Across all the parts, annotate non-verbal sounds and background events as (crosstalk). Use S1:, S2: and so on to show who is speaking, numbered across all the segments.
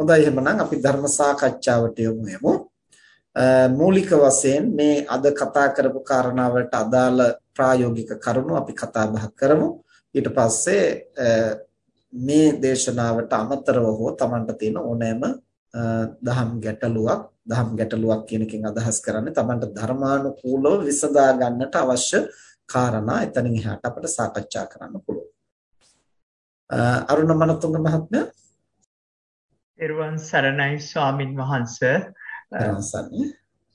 S1: හොඳයි එහෙනම් අපි ධර්ම සාකච්ඡාවට යමු යමු. මූලික වශයෙන් මේ අද කතා කරපු කාරණාවලට අදාළ ප්‍රායෝගික කරුණු අපි කතා බහ කරමු. ඊට පස්සේ මේ දේශනාවට අමතරව හෝ Tamanට තියෙන ඕනෑම දහම් ගැටලුවක් දහම් ගැටලුවක් කියන එකෙන් අදහස් කරන්නේ Tamanට ධර්මානුකූලව විසඳා ගන්නට අවශ්‍ය කාරණා එතනින් එහාට අපිට සාකච්ඡා කරන්න පුළුවන්. අරුණ මනතුංග මහත්මයා
S2: එරුවන් සරණයි ස්වාමින් වහන්ස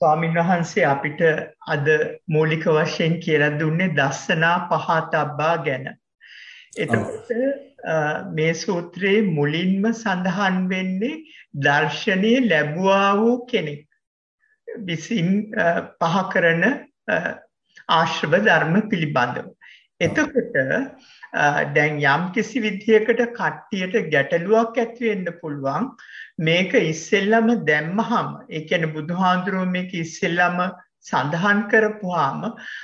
S2: ස්වාමින් වහන්සේ අපිට අද මූලික වශයෙන් කියලා දුන්නේ දස්සනා පහතබ්බා ගැන. එතකොට මේ සූත්‍රයේ මුලින්ම සඳහන් වෙන්නේ දර්ශනීය ලැබුවා වූ කෙනෙක් විසින් පහ කරන ආශ්‍රව ධර්ම පිළිබඳව. එතකොට දැන් යම් කිසි විදියකට කට්ටියට ගැටලුවක් ඇති වෙන්න පුළුවන් මේක ඉස්සෙල්ලම දැම්මහම ඒ කියන්නේ බුදුහාඳුරෝ මේක ඉස්සෙල්ලම සඳහන් කරපුවාම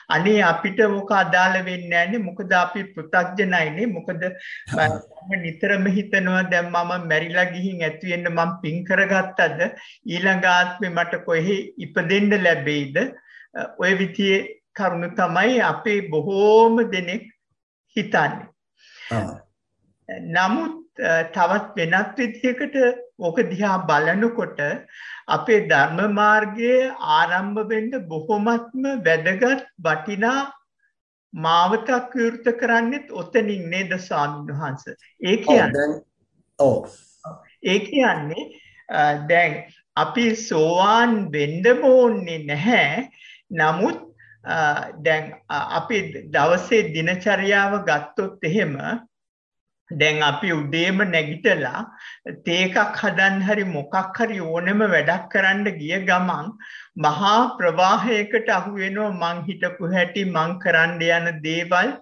S2: අනේ අපිට මොක අදාළ වෙන්නේ නැන්නේ මොකද අපි පෘථග්ජනයිනේ මොකද මම නිතරම හිතනවා දැන් මම මැරිලා ගිහින් ඇති වෙන්න මම පින් කරගත්තද? ඊළඟ ආත්මේ මට කොහේ ඉපදෙන්න ලැබෙයිද? ඔය විදිහේ කරුණ තමයි අපේ බොහෝම දෙනෙක් හිතන්නේ. නමුත් තවත් වෙනත් විදිහකට ඕක දිහා බලනකොට අපේ ධර්ම මාර්ගයේ ආරම්භ වෙන්න බොහොමත්ම වැදගත් වටිනා මාවතක් විවෘත කරන්නෙත් ඔතනින් නේද ස්වාමීන් වහන්සේ. ඒ කියන්නේ
S1: ඔව්.
S2: ඒ කියන්නේ දැන් අපි සෝවාන් වෙන්න ඕනේ නැහැ. නමුත් දැන් අපි දවසේ දිනචරියාව ගත්තොත් එහෙම දැන් අපි උදේම නැගිටලා තේ එකක් හදන්න හරි මොකක් හරි ඕනෙම වැඩක් කරන්න ගිය ගමන් මහා ප්‍රවාහයකට අහු වෙනවා මං හිටපු හැටි මං කරන්න යන දේවල්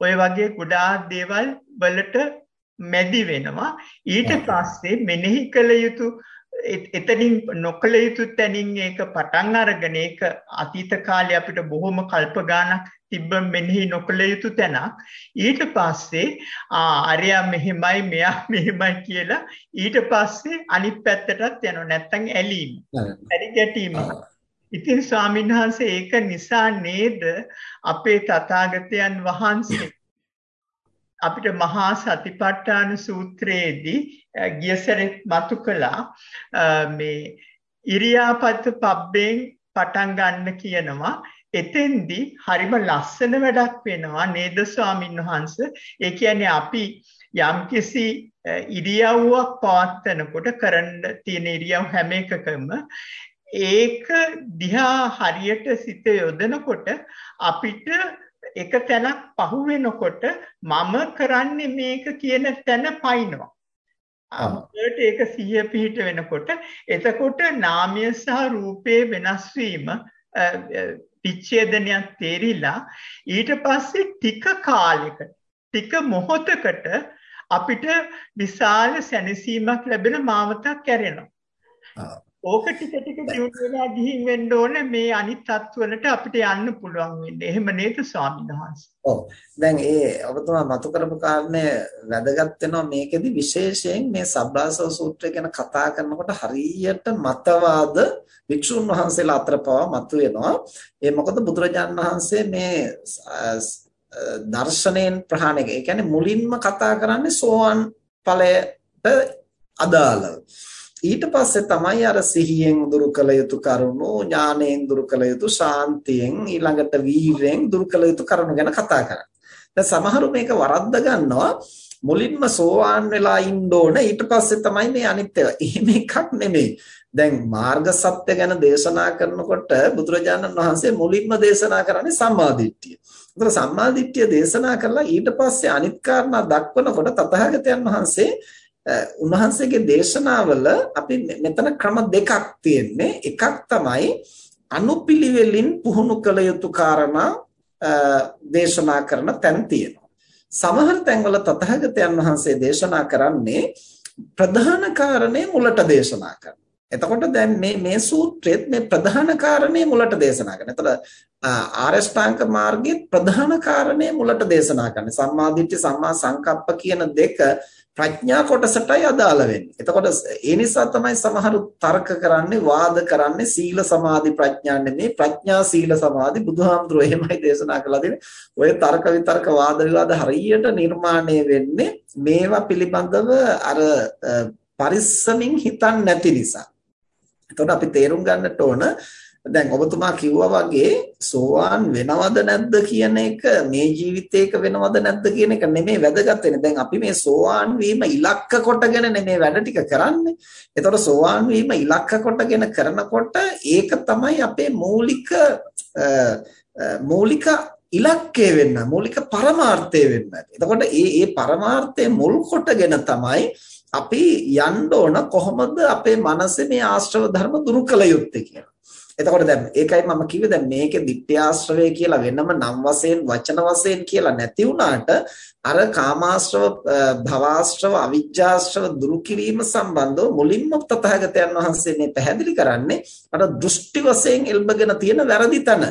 S2: ඔය වගේ ගොඩාක් දේවල් වලට මැදි වෙනවා. ඊට පස්සේ මෙනෙහි කළ යුතු එතනින් නොකළ යුතු තැනින් ඒක පටන් අරගෙන ඒක අතීත කාලේ අපිට බොහොම කල්ප ගානක් තිබ්බ මෙනෙහි නොකළ යුතු තැනක්. ඊට පස්සේ අරයා මෙහෙමයි මෙයා (laughs) මෙහෙමයි කියලා ඊට පස්සේ අනිත් පැත්තටත් යනවා. නැත්තම් ඇලීම. ඇලි ගැටීම. ඉතින් ස්වාමීන් වහන්සේ ඒක නිසා නේද? අපේ තථාගතයන් වහන්සේ අපිට මහා සතිපට්ඨාන සූත්‍රයේදී ගිය සැරේ මතු කළා මේ ඉරියාපත පබ්බෙන් පටන් ගන්න කියනවා. එතෙන්දී හරිම ලස්සන වැඩක් වෙනවා නේද ස්වාමින් වහන්සේ? ඒ කියන්නේ අපි යම්කිසි ඉරියව්වක් පවත්වනකොට කරන්න තියෙන ඉරියව් හැම එකකම ඒක දිහා හරියට සිත යොදනකොට අපිට එක තැනක් පහු වෙනකොට මම කරන්නේ මේක කියන තැන පයින්නවා. අපිට ඒක සිහිය පිහිට වෙනකොට එතකොට නාමය සහ රූපේ වෙනස් වීම විච්ඡේදනයක් තේරිලා ඊට පස්සේ ටික කාලයකට ටික මොහොතකට අපිට විශාල සැනසීමක් ලැබෙන මාවතක් කැරෙනවා. ඕක ටික ටික දියුණු වෙලා ගිහින් වෙන්න ඕනේ මේ අනිත් තත්වලට අපිට යන්න පුළුවන් වෙන්නේ. එහෙම නේද ස්වාමීන් වහන්සේ?
S1: ඔව්. දැන් ඒ ඔබතුමා මතු කරපු කාරණේ වැදගත් වෙනවා මේකෙදි විශේෂයෙන් මේ සබ්බාසව සූත්‍රය ගැන කතා කරනකොට හරියට මතවාද වික්ෂුන් වහන්සේලා අතර පවා මතුවෙනවා. ඒ මොකද බුදුරජාණන් වහන්සේ මේ දර්ශනයෙන් ප්‍රහාණය ඒ කියන්නේ මුලින්ම කතා කරන්නේ සෝවන් ඵලයට අදාළව. ඊට පස්සේ තමයි අර සිහියෙන් දුරු කළ යුතු කරුණු ඥාණයෙන් දුරු කළ යුතු ශාන්තියෙන් ඊළඟට වීරයෙන් දුරු කළ යුතු කරුණු ගැන කතා කරන්නේ. දැන් සමහරු මේක වරද්ද ගන්නවා මුලින්ම සෝවාන් වෙලා ඉන්න ඕන ඊට පස්සේ තමයි මේ අනිත් ඒවා. එහෙම එකක් නෙමෙයි. දැන් මාර්ග සත්‍ය ගැන දේශනා කරනකොට බුදුරජාණන් වහන්සේ මුලින්ම දේශනා කරන්නේ සම්මාදිට්ඨිය. ඒතර සම්මාදිට්ඨිය දේශනා කරලා ඊට පස්සේ අනිත් කාරණා දක්වනකොට තථාගතයන් වහන්සේ උන්වහන්සේගේ දේශනාවල අපි මෙතන ක්‍රම දෙකක් තියෙන්නේ එකක් තමයි අනුපිළිවෙලින් පුහුණු කළ යුතු කාරණා දේශනා කරන තැන් තියෙනවා සමහර තැන්වල තථාගතයන් වහන්සේ දේශනා කරන්නේ ප්‍රධාන කාරණේ මුලට දේශනා කරනවා එතකොට දැන් මේ මේ සූත්‍රයේත් මේ ප්‍රධාන කාරණේ මුලට දේශනා කරනවා. එතකොට ආරෂ්ඨාංග මාර්ගයේ ප්‍රධාන කාරණේ මුලට දේශනා කරනවා. සම්මා දිට්ඨි සම්මා සංකප්ප කියන දෙක ප්‍රඥා කොටසටයි අදාළ වෙන්නේ. එතකොට ඒ නිසා තමයි සමහරු තර්ක කරන්නේ වාද කරන්නේ සීල සමාධි ප්‍රඥා නෙමේ ප්‍රඥා සීල සමාධි බුදුහාමුදුරුවෝ එහෙමයි දේශනා කළා දෙන්නේ. ඔය තර්ක විතර්ක වාද විවාද හරියට නිර්මාණය වෙන්නේ මේවා පිළිබඳව අර පරිස්සමින් හිතන්නේ නැති නිසා. එතකොට අපි තේරුම් ගන්නට ඕන දැන් ඔබතුමා කිව්වා වගේ සෝවාන් වෙනවද නැද්ද කියන එක මේ ජීවිතේක වෙනවද නැද්ද කියන එක නෙමෙයි වැදගත් වෙන්නේ. දැන් අපි මේ සෝවාන් වීම ඉලක්ක කොටගෙන නෙමෙයි වැඩ ටික කරන්නේ. ඒතකොට සෝවාන් වීම ඉලක්ක කොටගෙන කරනකොට ඒක තමයි අපේ මූලික මූලික ඉලක්කය වෙන්න මූලික පරමාර්ථය වෙන්න. එතකොට මේ මේ පරමාර්ථය මුල් කොටගෙන තමයි අපි යන්න ඕන කොහොමද අපේ මනසේ මේ ආශ්‍රව ධර්ම දුරු කළ යුත්තේ කියලා. එතකොට දැන් ඒකයි මම කිව්වේ දැන් මේකේ ditthyaශ්‍රවය කියලා වෙනම නම් වශයෙන් වචන වශයෙන් කියලා නැති වුණාට අර කාමාශ්‍රව භවආශ්‍රව අවිජ්ජාශ්‍රව දුරු කිරීම සම්බන්ධව මුලින්ම තථාගතයන් වහන්සේ මේ පැහැදිලි කරන්නේ අර දෘෂ්ටි වශයෙන් එල්බගෙන තියෙන වැරදි තන.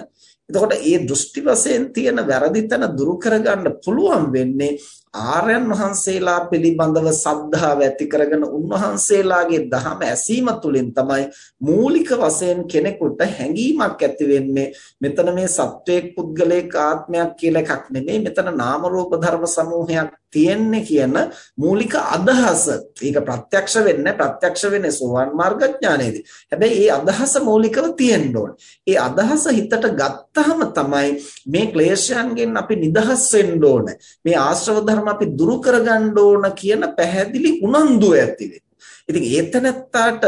S1: එතකොට මේ දෘෂ්ටි වශයෙන් තියෙන වැරදි තන දුරු කරගන්න පුළුවන් වෙන්නේ ආර්යයන් වහන්සේලා පිළිබඳව සද්ධාව ඇති කරගෙන උන්වහන්සේලාගේ දහම ඇසීම තුළින් තමයි මූලික වශයෙන් කෙනෙකුට හැඟීමක් ඇති වෙන්නේ. මෙතන මේ සත්වයක් පුද්ගලයක ආත්මයක් කියලා එකක් නෙමෙයි. මෙතන නාම රූප ධර්ම සමූහයක් තියෙන්නේ කියන මූලික අදහස. ඒක ප්‍රත්‍යක්ෂ වෙන්නේ ප්‍රත්‍යක්ෂ වෙන්නේ සෝවාන් මාර්ග ඥානයේදී. හැබැයි මේ අදහස මූලිකව තියෙන්න ඕනේ. ඒ අදහස හිතට ගත්තාම තමයි මේ ක්ලේශයන්ගෙන් අපි නිදහස් වෙන්න ඕනේ. මේ ආශ්‍රව ධර්ම අපි දුරු කරගන්න ඕන කියන පැහැදිලි උනන්දුව ඇති ඉතින් ඒතනත්තාට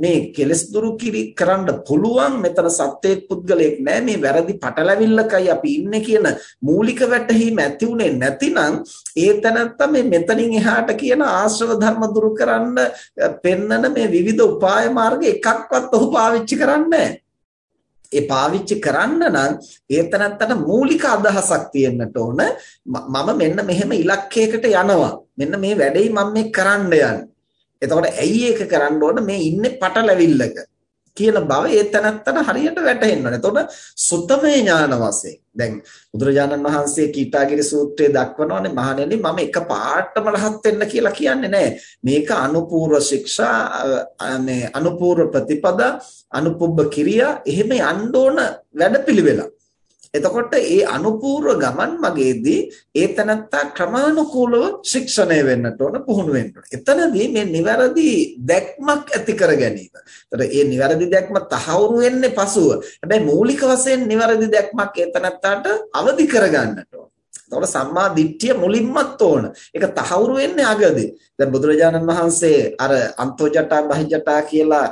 S1: මේ කෙලස් දුරු කිරි කරන්න පුළුවන් මෙතන සත්‍යයේ පුද්ගලයෙක් නෑ. මේ වැරදි පටලැවිල්ලකයි අපි ඉන්නේ කියන මූලික වැටහීම ඇති උනේ නැතිනම් ඒතනත්තා මේ මෙතනින් එහාට කියන ආශ්‍රව ධර්ම දුරු කරන්න පෙන්නන මේ විවිධ උපාය මාර්ග එකක්වත් ඔහු පාවිච්චි කරන්නේ ඒ පාවිච්චි කරන්න නම් ඒතනත්තට මූලික අදහසක් තියෙන්නට ඕන. මම මෙන්න මෙහෙම ඉලක්කයකට යනවා. මෙන්න මේ වැඩේ මම මේ කරන්න යන්නේ. එතකොට ඇයි ඒක කරන්න ඕන මේ ඉන්නේ පටලැවිල්ලක කියන බව ඒ තැනත්තට හරියට වැටහෙන්න ඕනේ. එතකොට සුත්තමේ ඥාන වශයෙන් දැන් බුදුරජාණන් වහන්සේ කීටාගිරි සූත්‍රයේ දක්වනවානේ මහණෙනි මම එක පාටම රහත් වෙන්න කියලා කියන්නේ නැහැ. මේක අනුපූර්ව ශික්ෂා මේ අනුපූර්ව ප්‍රතිපදා අනුපුබ්බ කිරියා එහෙම යන්න ඕන වැඩපිළිවෙලක්. එතකොට ඒ අනුපූර්ව ගමන් මගේදී ඒ තනත්තා ක්‍රමානුකූලව ශික්ෂණය වෙන්නට ඕන පුහුණු වෙන්න ඕන. එතනදී මේ නිවැරදි දැක්මක් ඇති කර ගැනීම. එතකොට මේ නිවැරදි දැක්ම තහවුරු වෙන්නේ පසුව. හැබැයි මූලික වශයෙන් නිවැරදි දැක්මක් ඒ තනත්තාට අවදි කර ගන්නට ඕන. එතකොට සම්මා දිට්ඨිය මුලින්මත් ඕන. ඒක තහවුරු වෙන්නේ අගදී. දැන් බුදුරජාණන් වහන්සේ අර අන්තෝජටා බහිජටා කියලා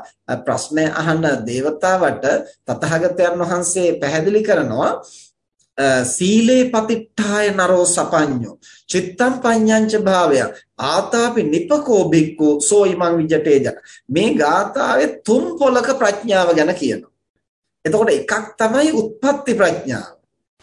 S1: ප්‍රශ්න අහන దేవතාවට තථාගතයන් වහන්සේ පැහැදිලි කරනවා සීලේ පතිට්ඨාය නරෝ සපඤ්ඤෝ. චිත්තම් පඤ්ඤංච භාවය. ආතාපි නිපකෝ බික්කු සෝයිමං විජටේජ මේ ගාථාවේ තුන් පොලක ප්‍රඥාව ගැන කියනවා. එතකොට එකක් තමයි උත්පත්ති ප්‍රඥාව.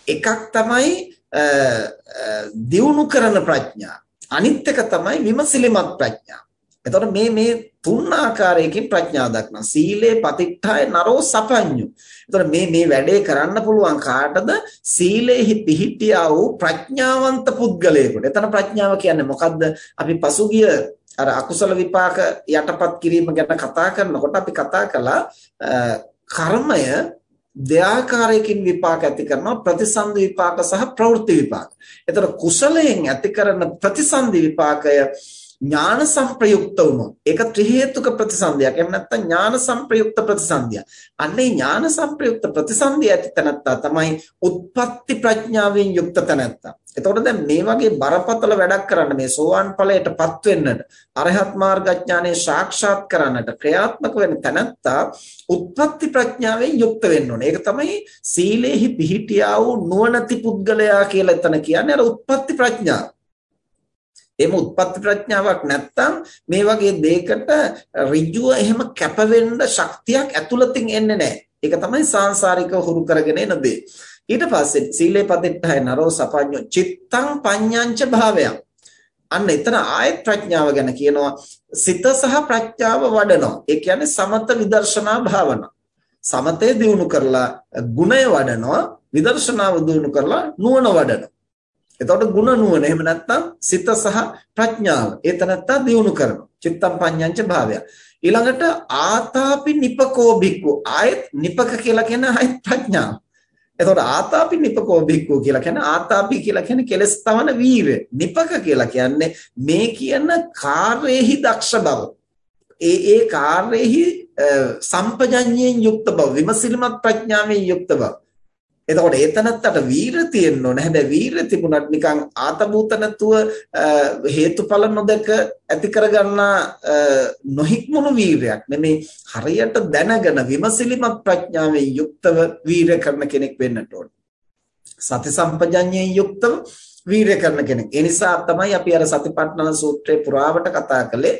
S1: එකක් තමයි දියුණු කරන ප්‍රඥා. අනිත් එක තමයි විමසිලිමත් ප්‍රඥා. එතකොට මේ මේ තුන් ආකාරයකින් ප්‍රඥා දක්න සීලේ පතිට්ඨාය නරෝ සපඤ්ඤු. එතකොට මේ මේ වැඩේ කරන්න පුළුවන් කාටද? සීලේහි පිහිටියා වූ ප්‍රඥාවන්ත පුද්ගලයෙකුට. එතන ප්‍රඥාව කියන්නේ මොකද්ද? අපි පසුගිය අර අකුසල විපාක යටපත් කිරීම ගැන කතා කරනකොට අපි කතා කළා කර්මය දෙආකාරයකින් විපාක ඇති කරනවා ප්‍රතිසන්දි විපාක සහ ප්‍රවෘත්ති විපාක. එතකොට කුසලයෙන් ඇති කරන ප්‍රතිසන්දි විපාකය ඥාන සංප්‍රයුක්ත වුණොත් ඒක ත්‍රි හේතුක ප්‍රතිසන්දියක්. එහෙම නැත්නම් ඥාන සංප්‍රයුක්ත ප්‍රතිසන්දිය. අන්නේ ඥාන සංප්‍රයුක්ත ප්‍රතිසන්දිය ඇති තැනත්තා තමයි උත්පත්ති ප්‍රඥාවෙන් යුක්ත තැනත්තා. එතකොට දැන් මේ වගේ බරපතල වැඩක් කරන්න මේ සෝවාන් ඵලයටපත් වෙන්නට අරහත් මාර්ගඥානෙ සාක්ෂාත් කරන්නට ක්‍රියාත්මක වෙන තැනත්තා උත්පත්ති ප්‍රඥාවෙන් යුක්ත වෙන්න ඕනේ. ඒක තමයි සීලේහි පිහිටියා වූ නුවණති පුද්ගලයා කියලා එතන කියන්නේ අර උත්පත්ති ප්‍රඥාව. එහෙම උත්පත්ති ප්‍රඥාවක් නැත්තම් මේ වගේ දෙයකට ඍජුව එහෙම කැපවෙන්න ශක්තියක් ඇතුළතින් එන්නේ නැහැ. ඒක තමයි සාංශාරිකව හුරු කරගෙන එන දේ. ඊට පස්සේ සීලේ පදිට්ඨය නරෝ සපඤ්ඤෝ චිත්තං පඤ්ඤංච භාවයන්. අන්න එතන ආයත් ප්‍රඥාව ගැන කියනවා සිත සහ ප්‍රඥාව වඩනවා. ඒ කියන්නේ සමත විදර්ශනා භාවනා. සමතේ දියුණු කරලා ගුණය වඩනවා විදර්ශනාව දියුණු කරලා නුවණ වඩනවා. එතකොට ಗುಣ නුවණ එහෙම නැත්නම් සිත සහ ප්‍රඥාව. ඒ තනත්තා දියුණු කරනවා. චිත්තම් පඤ්ඤංච භාවය. ඊළඟට ආතාපි නිපකෝ බික්කු. ආයත් නිපක කියලා කියන ආයත් ප්‍රඥාව. එතකොට ආතාපි නිපකෝ බික්කු කියලා කියන්නේ ආතාපි කියලා කියන්නේ කෙලස් තවන වීරය. නිපක කියලා කියන්නේ මේ කියන කාර්යෙහි දක්ෂ බව. ඒ ඒ කාර්යෙහි සම්පජඤ්ඤයෙන් යුක්ත බව, විමසිලිමත් ප්‍රඥාවෙන් යුක්ත බව. එතකොට ඒතනත්තට වීර තියෙන්න ඕන. හැබැයි වීර තිබුණත් නිකන් ආතබූත නැතුව හේතුඵල නොදක ඇති කරගන්නා නොහික්මුණු වීරයක් නෙමේ හරියට දැනගෙන විමසිලිමත් ප්‍රඥාවෙන් යුක්තව වීර කරන කෙනෙක් වෙන්නට ඕන. සති සම්පජඤ්ඤයෙන් යුක්තව වීර කරන කෙනෙක්. ඒ නිසා තමයි අපි අර සතිපට්ඨාන සූත්‍රයේ පුරාවට කතා කළේ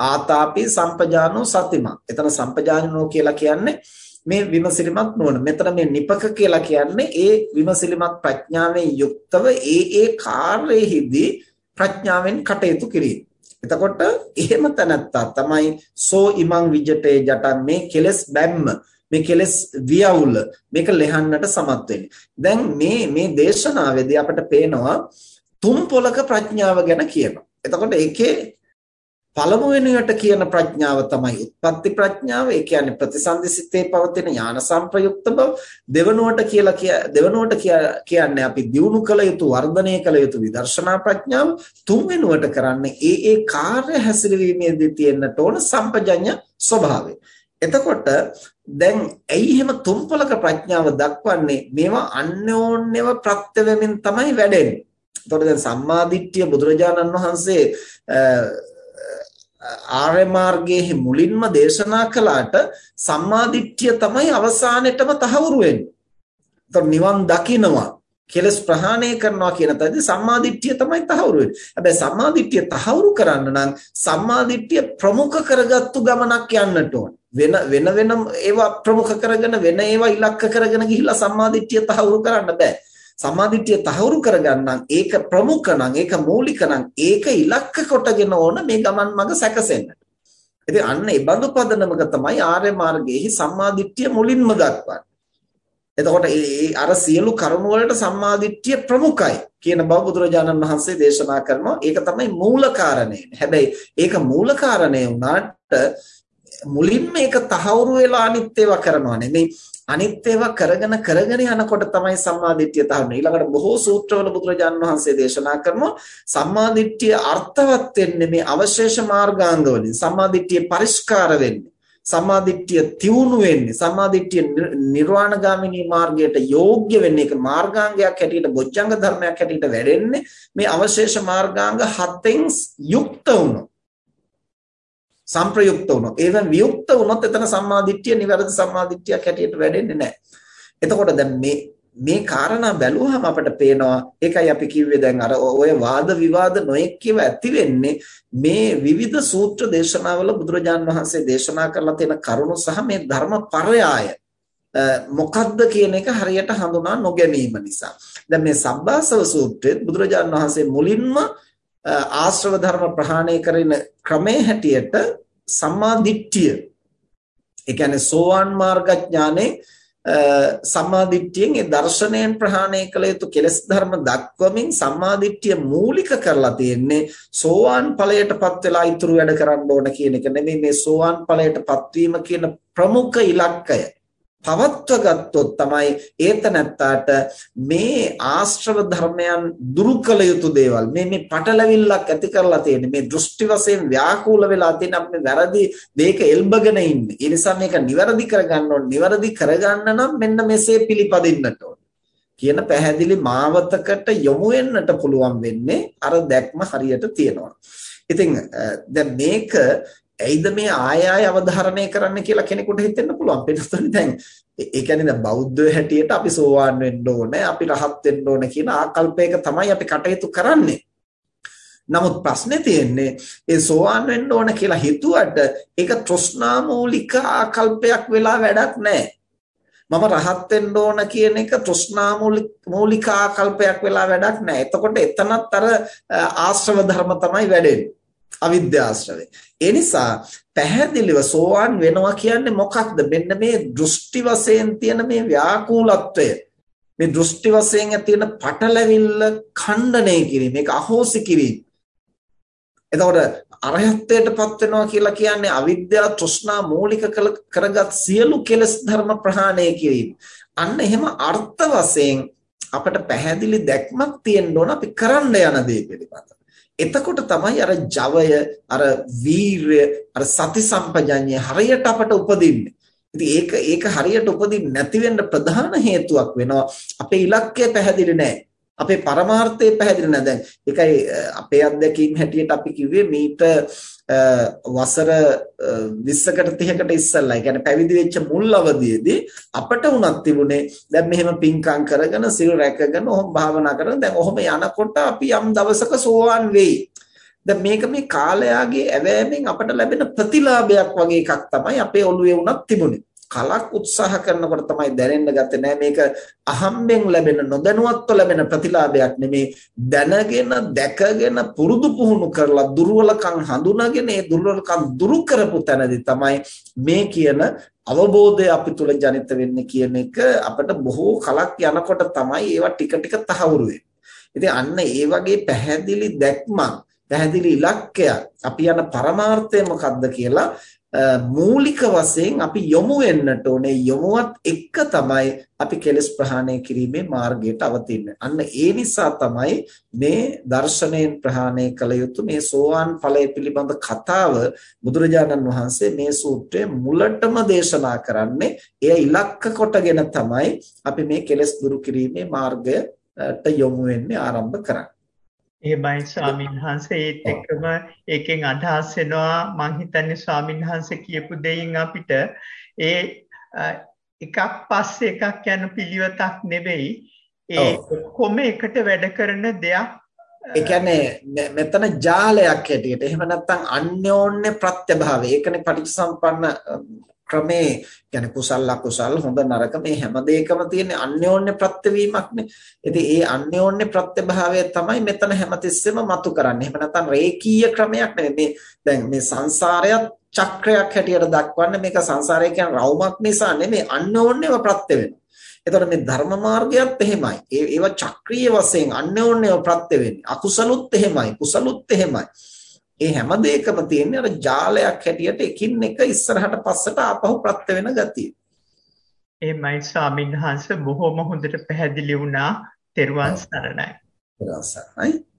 S1: ආතාපි සම්පජානෝ සතිමා. එතන සම්පජානෝ කියලා කියන්නේ මේ විමසිලිමත් නුවණ. මෙතන මේ නිපක කියලා කියන්නේ ඒ විමසිලිමත් ප්‍රඥාවෙන් යුක්තව ඒ ඒ කාර්යෙහිදී ප්‍රඥාවෙන් කටයුතු කිරීම. එතකොට එහෙම තැනත්තා තමයි සෝ ඉමං විජිතේ ජටන් මේ කෙලස් බැම්ම මේ කෙලස් වියවුල මේක ලෙහන්නට සමත් දැන් මේ මේ දේශනාවේදී අපට පේනවා තුන් පොලක ප්‍රඥාව ගැන කියනවා. එතකොට ඒකේ පළමු වෙනුවට කියන ප්‍රඥාව තමයි උත්පත්ති ප්‍රඥාව. ඒ කියන්නේ ප්‍රතිසන්දිසිතේ පවතින ඥාන සංප්‍රයුක්ත බව. දෙවනුවට කියලා කිය දෙවනුවට කියන්නේ අපි දියුණු කළ යුතු වර්ධනය කළ යුතු විදර්ශනා ප්‍රඥාව. තුන් වෙනුවට කරන්නේ ඒ ඒ කාර්ය හැසිරවීමේදී තියෙන්නට ඕන සම්පජඤ්ඤ ස්වභාවය. එතකොට දැන් ඇයි එහෙම තුන්පලක ප්‍රඥාව දක්වන්නේ මේවා අන්‍යෝන්‍යව ප්‍රත්‍ය වෙමින් තමයි වැඩෙන්නේ. එතකොට දැන් සම්මාදිට්ඨිය බුදුරජාණන් වහන්සේ ආර්ය මාර්ගයේ මුලින්ම දේශනා කළාට සම්මාදිට්ඨිය තමයි අවසානෙටම තහවුරු වෙන්නේ. නිවන් දකින්නවා කෙලස් ප්‍රහාණය කරනවා කියන තැනදී සම්මාදිට්ඨිය තමයි තහවුරු වෙන්නේ. හැබැයි සම්මාදිට්ඨිය තහවුරු කරන්න නම් සම්මාදිට්ඨිය ප්‍රමුඛ කරගත්තු ගමනක් යන්නට ඕන. වෙන වෙන වෙන ඒවා ප්‍රමුඛ කරගෙන වෙන ඒවා ඉලක්ක කරගෙන ගිහිල්ලා සම්මාදිට්ඨිය තහවුරු කරන්න බෑ. සම්මාදිට්ඨිය තහවුරු කරගන්නම් ඒක ප්‍රමුඛ නම් ඒක මූලික නම් ඒක ඉලක්ක කොටගෙන ඕන මේ ගමන් මඟ සැකසෙන්නට. ඉතින් අන්න ඒ බඳු පදනමක තමයි ආර්ය මාර්ගයේහි සම්මාදිට්ඨිය මුලින්ම දක්වන්නේ. එතකොට ඒ අර සියලු කරුණ වලට සම්මාදිට්ඨිය ප්‍රමුඛයි කියන බව බුදුරජාණන් වහන්සේ දේශනා කරනවා. ඒක තමයි මූල කාරණේ. හැබැයි ඒක මූල කාරණේ වුණාට මුලින්ම ඒක තහවුරු වෙලා අනිත් ඒවා කරනවා නෙමෙයි අනිත් ඒවා කරගෙන කරගෙන යනකොට තමයි සම්මාදිට්ඨිය තහවුරු ඊළඟට බොහෝ සූත්‍රවල බුදුරජාන් වහන්සේ දේශනා කරනවා සම්මාදිට්ඨිය අර්ථවත් වෙන්නේ මේ අවශේෂ මාර්ගාංග වලින් සම්මාදිට්ඨිය පරිස්කාර වෙන්නේ. සම්මාදිට්ඨිය තියුණු වෙන්නේ. සම්මාදිට්ඨිය නිර්වාණගාමිනී මාර්ගයට යෝග්‍ය වෙන්නේ. ඒක මාර්ගාංගයක් හැටියට බොජ්ජංග ධර්මයක් හැටියට වැඩෙන්නේ මේ අවශේෂ මාර්ගාංග හතෙන් යුක්ත වුණොත්. සංප්‍රයුක්ත වුණොත් ඒවෙන් වියුක්ත වුණොත් එතන සම්මාදිට්ඨිය නිවැරදි සම්මාදිට්ඨියක් හැටියට වැඩෙන්නේ නැහැ. එතකොට දැන් මේ මේ කාරණා බැලුවහම අපට පේනවා ඒකයි අපි කිව්වේ දැන් අර ඔය වාද විවාද නොඑක් කියව ඇති වෙන්නේ මේ විවිධ සූත්‍ර දේශනාවල බුදුරජාන් වහන්සේ දේශනා කරලා තියෙන කරුණු සහ මේ ධර්ම පරයාය මොකද්ද කියන එක හරියට හඳුනා නොගැනීම නිසා. දැන් මේ සබ්බාසව සූත්‍රයේ බුදුරජාන් වහන්සේ මුලින්ම ආශ්‍රව ධර්ම ප්‍රහාණය කරන ක්‍රමයේ හැටියට සම්මා දිට්ඨිය ඒ කියන්නේ සෝවාන් මාර්ගඥානේ සම්මා දිට්ඨියෙන් ඒ දර්ශනයෙන් ප්‍රහාණය කළ යුතු කෙලෙස් ධර්ම දක්වමින් සම්මා දිට්ඨිය මූලික කරලා තියෙන්නේ සෝවාන් ඵලයටපත් වෙලා ඉතුරු වැඩ කරන්න ඕන කියන එක නෙමෙයි මේ සෝවාන් ඵලයටපත් වීම කියන ප්‍රමුඛ ඉලක්කය පවත්ව ගත්තොත් තමයි ඒතනත්තාට මේ ආශ්‍රව ධර්මයන් දුරු කළ යුතු දේවල් මේ මේ පටලවිල්ලක් ඇති කරලා තියෙන මේ දෘෂ්ටි වශයෙන් ව්‍යාකූල වෙලා තියෙන අපි වැරදි මේක එල්බගෙන ඉන්නේ. ඒ නිසා මේක නිවැරදි කරගන්න ඕන. නිවැරදි කරගන්න නම් මෙන්න මෙසේ පිළිපදින්නට ඕන. කියන පැහැදිලි මාවතකට යොමු වෙන්නට පුළුවන් වෙන්නේ අර දැක්ම හරියට තියෙනවා. ඉතින් දැන් මේක ඇයිද මේ ආය ආය අවධාරණය කරන්න කියලා කෙනෙකුට හිතෙන්න පුළුවන්. පිටුතුනේ දැන් ඒ කියන්නේ දැන් බෞද්ධ හැටියට අපි සෝවාන් වෙන්න ඕනේ, අපි රහත් වෙන්න ඕනේ කියන ආකල්පයක තමයි අපි කටයුතු කරන්නේ. නමුත් ප්‍රශ්නේ තියෙන්නේ ඒ සෝවාන් වෙන්න ඕන කියලා හිතුවට ඒක තෘෂ්ණා මූලික ආකල්පයක් වෙලා වැඩක් නැහැ. මම රහත් වෙන්න ඕන කියන එක තෘෂ්ණා මූලික ආකල්පයක් වෙලා වැඩක් නැහැ. එතකොට එතනත් අර ආශ්‍රව ධර්ම තමයි වැඩෙන්නේ. අවිද්‍යාශ්‍රවය. ඒ නිසා පැහැදිලිව සෝවාන් වෙනවා කියන්නේ මොකක්ද? මෙන්න මේ දෘෂ්ටි වශයෙන් තියෙන මේ ව්‍යාකූලත්වය. මේ දෘෂ්ටි වශයෙන් ඇති වෙන පටලැවිල්ල ඛණ්ඩණය කිරීම මේක අහෝසි කිරීම එතකොට අරහත්ත්වයටපත් වෙනවා කියලා කියන්නේ අවිද්‍යාව තෘෂ්ණා මූලික කරගත් සියලු කෙලෙස් ධර්ම ප්‍රහාණය කිරීම. අන්න එහෙම අර්ථ වශයෙන් අපට පැහැදිලි දැක්මක් තියෙන්න ඕන අපි කරන්න යන දේ පිළිබඳව. එතකොට තමයි අර ජවය, අර වීරය, අර සති සම්පජඤ්ඤය හරියට අපට උපදින්නේ. ඉතින් ඒක ඒක හරියට උපදින්නේ නැති වෙන්න ප්‍රධාන හේතුවක් වෙනවා අපේ ඉලක්කය පැහැදිලි නැහැ. අපේ පරමාර්ථය පැහැදිලි නැහැ. දැන් ඒකයි අපේ අත්දැකීම් හැටියට අපි කිව්වේ මීට වසර 20කට 30කට ඉස්සෙල්ලා ඒ කියන්නේ පැවිදි වෙච්ච මුල් අවදියේදී අපට උනත් තිබුණේ දැන් මෙහෙම පින්කම් කරගෙන සිල් රැකගෙන ඔහොම භාවනා කරගෙන දැන් ඔහොම යනකොට අපි යම් දවසක සෝවාන් වෙයි. දැන් මේක මේ කාලයාගේ ඇවෑමෙන් අපට ලැබෙන ප්‍රතිලාභයක් වගේ එකක් තමයි අපේ ඔළුවේ උනත් තිබුණේ. කලක් උත්සාහ කරනකොට තමයි දැනෙන්න ගත්තේ නෑ. මේක අහම්බෙන් ලැබෙන නොදැනුවත්ව ලැබෙන ප්‍රතිලාභයක් නෙමේ. දැනගෙන දැකගෙන පුරුදු පුහුණු කරලා දුර්වලකම් හඳුනාගෙන ඒ දුර්වලකම් දුරු කරපු තැනදී තමයි මේ කියන අවබෝධය අපි තුල ජනිත වෙන්නේ කියන එක අපිට බොහෝ කලක් යනකොට තමයි ඒවා ටික ටික තහවුරු ඉතින් අන්න ඒ වගේ පැහැදිලි දැක්මක් පැහැදිලි ඉලක්කයක් අපි යන පරමාර්ථය මොකක්ද කියලා මූලික වශයෙන් අපි යොමු වෙන්නට ඕනේ යොමුවත් එක්ක තමයි අපි කෙලස් ප්‍රහාණය කිරීමේ මාර්ගයට අවතින්නේ. අන්න ඒ නිසා තමයි මේ දර්ශනයෙන් ප්‍රහාණය කළ යුතු මේ සෝවාන් ඵලය පිළිබඳ කතාව බුදුරජාණන් වහන්සේ මේ සූත්‍රයේ මුලටම දේශනා කරන්නේ. එය ඉලක්ක කොටගෙන තමයි අපි මේ කෙලස් දුරු කිරීමේ මාර්ගයට යොමු වෙන්නේ ආරම්භ කරන්නේ.
S2: එහෙමයි ස්වාමීන් වහන්සේ. ඒත් එක්කම ඒකෙන් අදහස් වෙනවා මං හිතන්නේ ස්වාමීන් වහන්සේ කියපු දෙයින් අපිට. ඒ එකක් පස්සේ එකක් යන පිළිවෙතක් නෙවෙයි. ඒ කොම එකට වැඩ කරන දෙයක්?
S1: ඒ කියන්නේ මෙතන ජාලයක් හැටියට. එහෙම නැත්නම් අන්‍යෝන්‍ය ප්‍රත්‍යභාවය. ඒකනේ පටිච්චසම්පන්න ක්‍රමේ කියන්නේ කුසල අකුසල් හොඳ නරක මේ හැම දෙයකම තියෙන අන්‍යෝන්‍ය ප්‍රත්‍යවීමක්නේ. ඉතින් ඒ අන්‍යෝන්‍ය ප්‍රත්‍යභාවය තමයි මෙතන හැමතිස්සෙම මතු කරන්නේ. එහෙම නැත්නම් රේකීය ක්‍රමයක් නෙවෙයි. මේ දැන් මේ සංසාරයත් චක්‍රයක් හැටියට දක්වන්නේ මේක සංසාරය කියන්නේ රවුමක් නිසා නෙමෙයි අන්‍යෝන්‍යව ප්‍රත්‍ය වෙනවා. එතකොට මේ ධර්ම මාර්ගයත් එහෙමයි. ඒවා චක්‍රීය වශයෙන් අන්‍යෝන්‍යව ප්‍රත්‍ය වෙන්නේ. අකුසලුත් එහෙමයි, කුසලුත් එහෙමයි. ඒ හැම දෙයකම තියෙන්නේ අර ජාලයක් හැටියට එකින් එක ඉස්සරහට පස්සට ආපහු ප්‍රත්‍ය වෙන ගතිය.
S2: එහෙමයි ස්වාමීන් වහන්සේ බොහොම හොඳට පැහැදිලි වුණා. තෙරුවන් සරණයි.
S1: තෙරුවන් සරණයි.